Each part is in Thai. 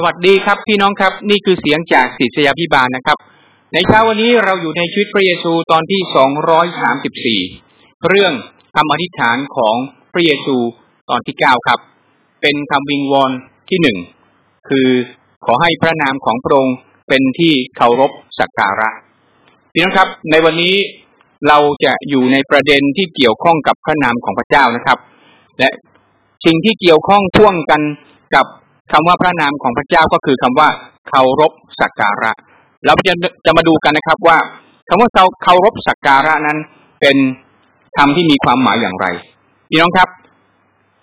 สวัสดีครับพี่น้องครับ นี่คือเสียงจากศิษยาพิบาลนะครับ ในเช้าวันนี้เราอยู่ในชีวิตพระเยซูตอนที่สองร้อยสามสิบสี่เรื่องคำอธิษฐานของพระเยซูตอนที่เก้าครับ เป็นคำวิงวอนที่หนึ่งคือขอให้พระนามของพระองค์เป็นที่เคารพสักการะพี่น้องครับ ในวันนี้เราจะอยู่ในประเด็นที่เกี่ยวข้องกับพระนามของพระเจ้านะครับ และสิ่งที่เกี่ยวข้องพ่วงกันกับ คำว่าพระนามของพระเจ้าก็คือคำว่าเคารพสักการะ เราจะจะมาดูกันนะครับว่าคำว่าเคารพสักการะนั้นเป็นคำที่มีความหมายอย่างไรพี่น้องครับ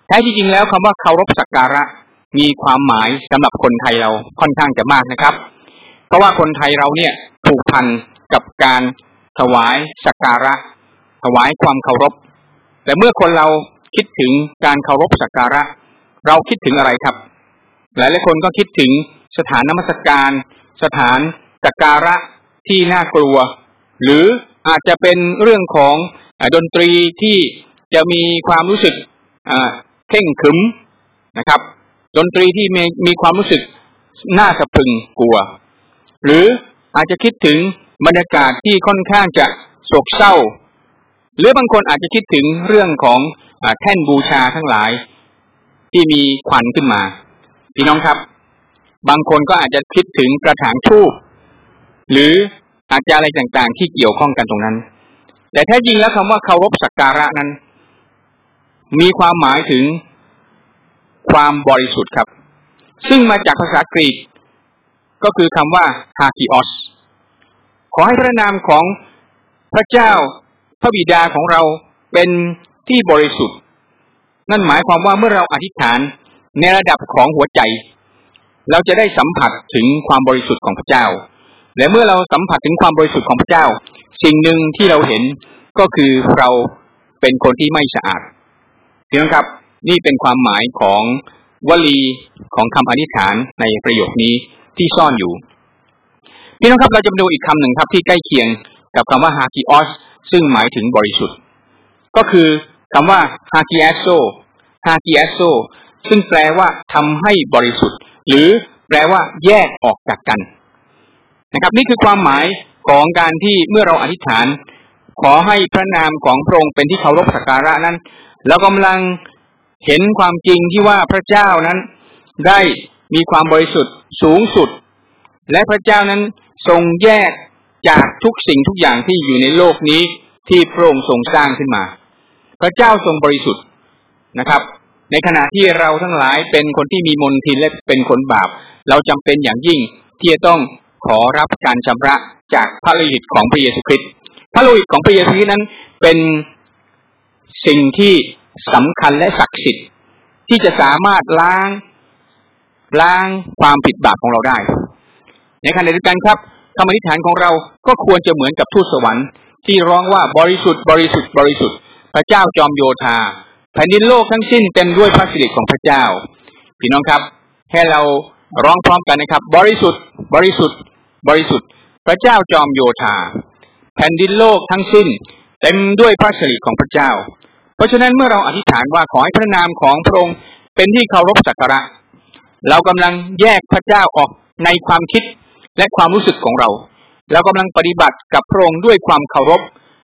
แท้จริงแล้วคำว่าเคารพสักการะมีความหมายสำหรับคนไทยเราค่อนข้างจะมากนะครับ เพราะว่าคนไทยเราเนี่ยผูกพันกับการถวายสักการะ ถวายความเคารพ แต่เมื่อคนเราคิดถึงการเคารพสักการะ เราคิดถึงอะไรครับ หลายหลายคนก็คิดถึงสถานนมัสการ สถานสักการะที่น่ากลัว หรืออาจจะเป็นเรื่องของดนตรีที่จะมีความรู้สึกเข่งขึมนะครับ ดนตรีที่มีมีความรู้สึกน่าสะพึงกลัว หรืออาจจะคิดถึงบรรยากาศที่ค่อนข้างจะโศกเศร้า หรือบางคนอาจจะคิดถึงเรื่องของอแท่นบูชาทั้งหลายที่มีควันขึ้นมา พี่น้องครับ บางคนก็อาจจะคิดถึงกระถางทูบหรืออาจจะอะไรต่างๆ ที่เกี่ยวข้องกันตรงนั้น แต่แท้จริงแล้วคำว่าเคารพสักการะนั้น มีความหมายถึงความบริสุทธิ์ครับ ซึ่งมาจากภาษากรีก ก็คือคำว่าฮากิออสขอให้พระนามของพระเจ้าพระบิดาของเราเป็นที่บริสุทธิ์ นั่นหมายความว่าเมื่อเราอธิษฐาน ในระดับของหัวใจ เราจะได้สัมผัสถึงความบริสุทธิ์ของพระเจ้า และเมื่อเราสัมผัสถึงความบริสุทธิ์ของพระเจ้า สิ่งหนึ่งที่เราเห็นก็คือเราเป็นคนที่ไม่สะอาดพี่น้องครับ นี่เป็นความหมายของวลีของคำอธิษฐานในประโยคนี้ที่ซ่อนอยู่พี่น้องครับเราจะมาดูอีกคำหนึ่งครับที่ใกล้เคียงกับคำว่าฮากิออสซึ่งหมายถึงบริสุทธิ์ ก็คือคำว่าฮากิเอโซฮากิเอโซ ซึ่งแปลว่าทำให้บริสุทธิ์ หรือแปลว่า แยกออกจากกันนะครับ นี่คือความหมายของการที่เมื่อเราอธิษฐาน ขอให้พระนามของพระองค์เป็นที่เคารพสักการะนั้นเรากำลังเห็นความจริงที่ว่าพระเจ้านั้น ได้มีความบริสุทธิ์สูงสุด และพระเจ้านั้นทรงแยกจากทุกสิ่งทุกอย่างที่อยู่ในโลกนี้ที่พระองค์ทรงสร้างขึ้นมา พระเจ้าทรงบริสุทธิ์นะครับ ในขณะที่เราทั้งหลายเป็นคนที่มีมนทินและเป็นคนบาป เราจำเป็นอย่างยิ่งที่จะต้องขอรับการชำระจากพระโลหิตของพระเยซูคริสต์พระโลหิตของพระเยซูคริสต์นั้นเป็นสิ่งที่สำคัญและศักดิ์สิทธิ์ที่จะสามารถล้างล้างความผิดบาปของเราได้ ในขณะเดียวกันครับคำอธิษฐานของเราก็ควรจะเหมือนกับทูตสวรรค์ ที่ร้องว่าบริสุทธิ์บริสุทธิ์บริสุทธิ์ พระเจ้าจอมโยธา แผ่นดินโลกทั้งสิ้นเต็มด้วยพระสิริของพระเจ้า พี่น้องครับให้เราร้องพร้อมกันนะครับ บริสุทธิ์ บริสุทธิ์ บริสุทธิ์ พระเจ้าจอมโยธา แผ่นดินโลกทั้งสิ้น เต็มด้วยพระสิริของพระเจ้า เพราะฉะนั้นเมื่อเราอธิษฐานว่าขอให้พระนามของพระองค์เป็นที่เคารพสักการะ เรากำลังแยกพระเจ้าออกในความคิดและความรู้สึกของเรา เรากำลังปฏิบัติกับพระองค์ด้วยความเคารพ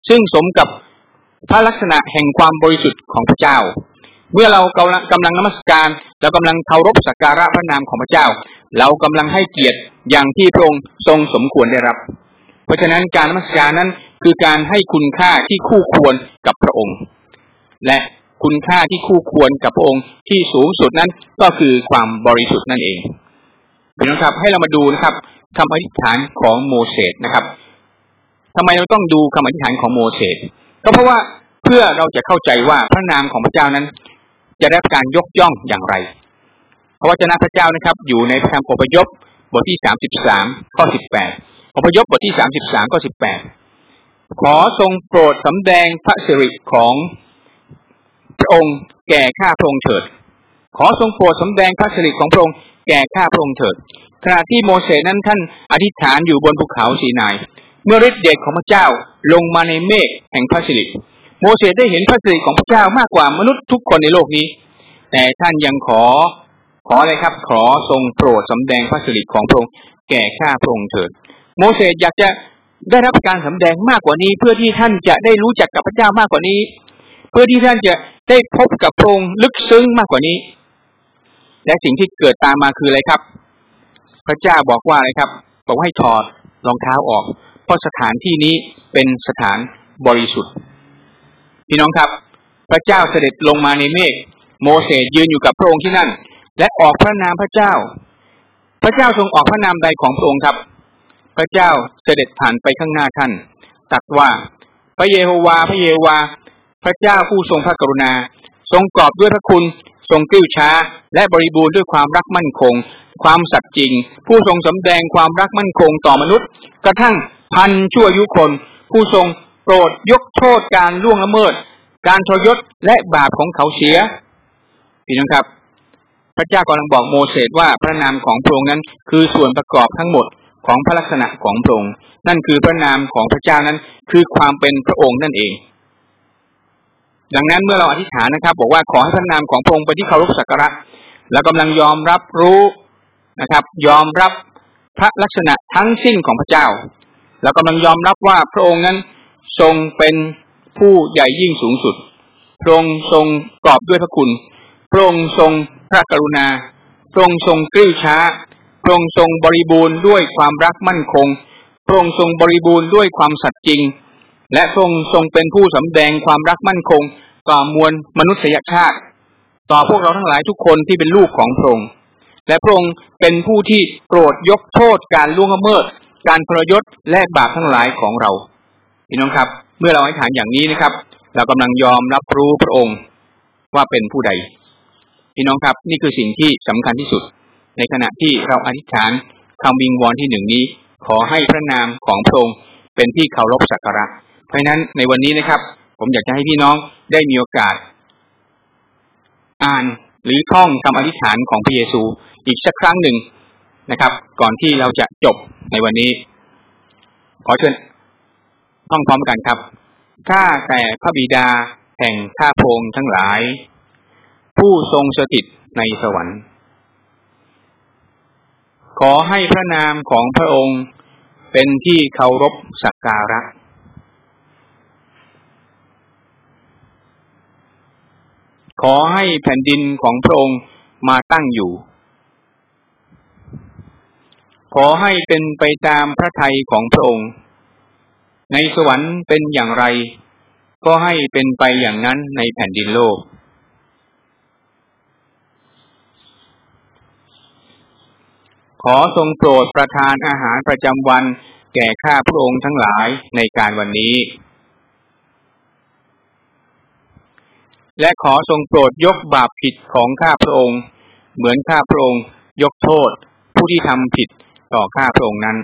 ซึ่งสมกับ พระลักษณะแห่งความบริสุทธิ์ของพระเจ้า เมื่อเรากำลังกำลังนมัสการเรากำลังเคารพสักการะพระนามของพระเจ้า เรากำลังให้เกียรติอย่างที่พระองค์ทรงสมควรได้รับ เพราะฉะนั้นการนมัสการนั้นคือการให้คุณค่าที่คู่ควรกับพระองค์ และคุณค่าที่คู่ควรกับพระองค์ที่สูงสุดนั้นก็คือความบริสุทธิ์นั่นเองพี่น้องครับให้เรามาดูนะครับคำอธิษฐานของโมเสสนะครับทำไมเราต้องดูคำอธิษฐานของโมเสส ก็เพราะว่าเพื่อเราจะเข้าใจว่าพระนามของพระเจ้านั้น จะได้รับการยกย่องอย่างไร พระวจนะพระเจ้านะครับ อยู่ในพระธรรมอพยพบทที่สามสิบสามข้อสิบแปดอพยพบทที่สามสิบสามข้อสิบแปดขอทรงโปรดสำแดงพระสิริของพระองค์แก่ข้าพระองค์เถิด ขอทรงโปรดสำแดงพระสิริของพระองค์แก่ข้าพระองค์เถิด ขณะที่โมเสสนั้นท่านอธิษฐานอยู่บนภูเขาสีนาย เมื่อฤทธิ์เดชของพระเจ้า ลงมาในเมฆแห่งพระสิริโมเสสได้เห็นพระสิริของพระเจ้ามากกว่ามนุษย์ทุกคนในโลกนี้ แต่ท่านยังขอขออะไรครับ ขอทรงโปรดสำแดงพระสิริของพระองค์แก่ข้าพระองค์เถิด โมเสสอยากจะได้รับการสำแดงมากกว่านี้ เพื่อที่ท่านจะได้รู้จักกับพระเจ้ามากกว่านี้ เพื่อที่ท่านจะได้พบกับพระองค์ลึกซึ้งมากกว่านี้ และสิ่งที่เกิดตามมาคืออะไรครับ พระเจ้าบอกว่าอะไรครับ บอกให้ถอดรองเท้าออก ราะสถานที่นี้เป็นสถานบริสุทธิ์ พี่น้องครับ พระเจ้าเสด็จลงมาในเมฆโมเสสยืนอยู่กับพระองค์ที่นั่น และออกพระนามพระเจ้า พระเจ้าทรงออกพระนามใดของพระองค์ครับ พระเจ้าเสด็จผ่านไปข้างหน้าท่านตรัสว่า พระเยโฮวาพระเยโฮวา พระเจ้าผู้ทรงพระกรุณา ทรงกอบด้วยพระคุณทรงกิ้วช้า และบริบูรณ์ด้วยความรักมั่นคง ความสัตย์จริง ผู้ทรงสำแดงความรักมั่นคงต่อมนุษย์ กระทั่ง พันชั่วยุคน ผู้ทรงโปรดยกโทษการล่วงละเมิด การทรยศและบาปของเขาเสียพี่น้องครับ พระเจ้ากำลังบอกโมเสสว่าพระนามของพระองค์นั้นคือส่วนประกอบทั้งหมดของพระลักษณะของพระองค์นั่นคือพระนามของพระเจ้านั้นคือความเป็นพระองค์นั่นเอง ดังนั้นเมื่อเราอธิษฐานนะครับ บอกว่าขอให้พระนามของพระองค์เป็นที่เคารพสักการะและกำลังยอมรับรู้นะครับ ยอมรับพระลักษณะทั้งสิ้นของพระเจ้า แล้วกำลังยอมรับว่าพระองค์นั้นทรงเป็นผู้ใหญ่ยิ่งสูงสุด พระองค์ทรงกรอบด้วยพระคุณ พระองค์ทรงพระกรุณา พระองค์ทรงกริ้วช้า พระองค์ทรงบริบูรณ์ด้วยความรักมั่นคง พระองค์ทรงบริบูรณ์ด้วยความสัตย์จริง และพระองค์ทรงเป็นผู้สำแดงความรักมั่นคง ต่อมวลมนุษยชาติ ต่อพวกเราทั้งหลายทุกคนที่เป็นลูกของพระองค์ และพระองค์เป็นผู้ที่โปรดยกโทษการล่วงละเมิด การพรยศและบาปทั้งหลายของเราพี่น้องครับ เมื่อเราอธิษฐานอย่างนี้นะครับ เรากำลังยอมรับรู้พระองค์ว่าเป็นผู้ใดพี่น้องครับ นี่คือสิ่งที่สำคัญที่สุด ในขณะที่เราอธิษฐานคำวิงวอนที่หนึ่งนี้ ขอให้พระนามของพระองค์เป็นที่เคารพสักการะ เพราะฉะนั้นในวันนี้นะครับ ผมอยากจะให้พี่น้องได้มีโอกาส อ่านหรือท่องคำอธิษฐานของพระเยซูอีกสักครั้งหนึ่งนะครับ ก่อนที่เราจะจบ ในวันนี้ ขอเชิญท่องพร้อมกันครับ ข้าแต่พระบิดาแห่งข้าพงทั้งหลาย ผู้ทรงสถิตในสวรรค์ ขอให้พระนามของพระองค์เป็นที่เคารพสักการะขอให้แผ่นดินของพระองค์มาตั้งอยู่ ขอให้เป็นไปตามพระทัยของพระองค์ ในสวรรค์เป็นอย่างไร ก็ให้เป็นไปอย่างนั้นในแผ่นดินโลก ขอทรงโปรดประทานอาหารประจำวันแก่ข้าพระองค์ทั้งหลายในการวันนี้ และขอทรงโปรดยกบาปผิดของข้าพระองค์ เหมือนข้าพระองค์ ยกโทษผู้ที่ทำผิด ต่อข้าพระองค์นั้น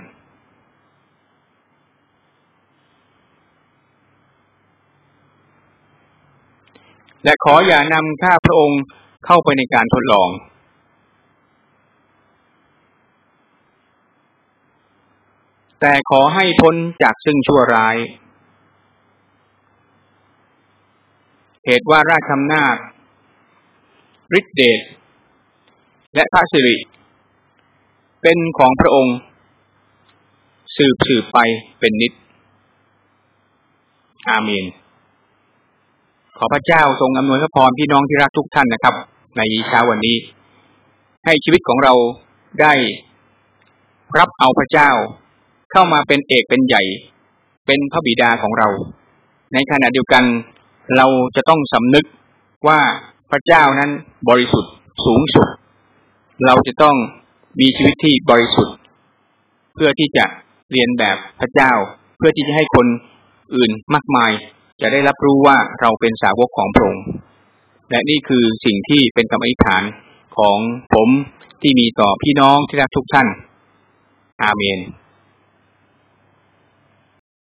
และขออย่านำข้าพระองค์เข้าไปในการทดลอง แต่ขอให้พ้นจากซึ่งชั่วร้าย เหตุว่าราชอำนาจฤทธิเดชและพระสิริ เป็นของพระองค์ สืบสืบไปเป็นนิจอาเมน ขอพระเจ้าทรงอำนวยพระพรพี่น้องที่รักทุกท่านนะครับ ในเช้าวันนี้ ให้ชีวิตของเราได้รับเอาพระเจ้า เข้ามาเป็นเอกเป็นใหญ่ เป็นพระบิดาของเรา ในขณะเดียวกัน เราจะต้องสำนึกว่าพระเจ้านั้นบริสุทธิ์สูงสุด เราจะต้อง มีชีวิตที่บริสุทธิ์ เพื่อที่จะเรียนแบบพระเจ้า เพื่อที่จะให้คนอื่นมากมาย จะได้รับรู้ว่าเราเป็นสาวกของพระองค์และนี่คือสิ่งที่เป็นคำอธิษฐานของผมที่มีต่อพี่น้องที่รักทุกท่าน อาเมน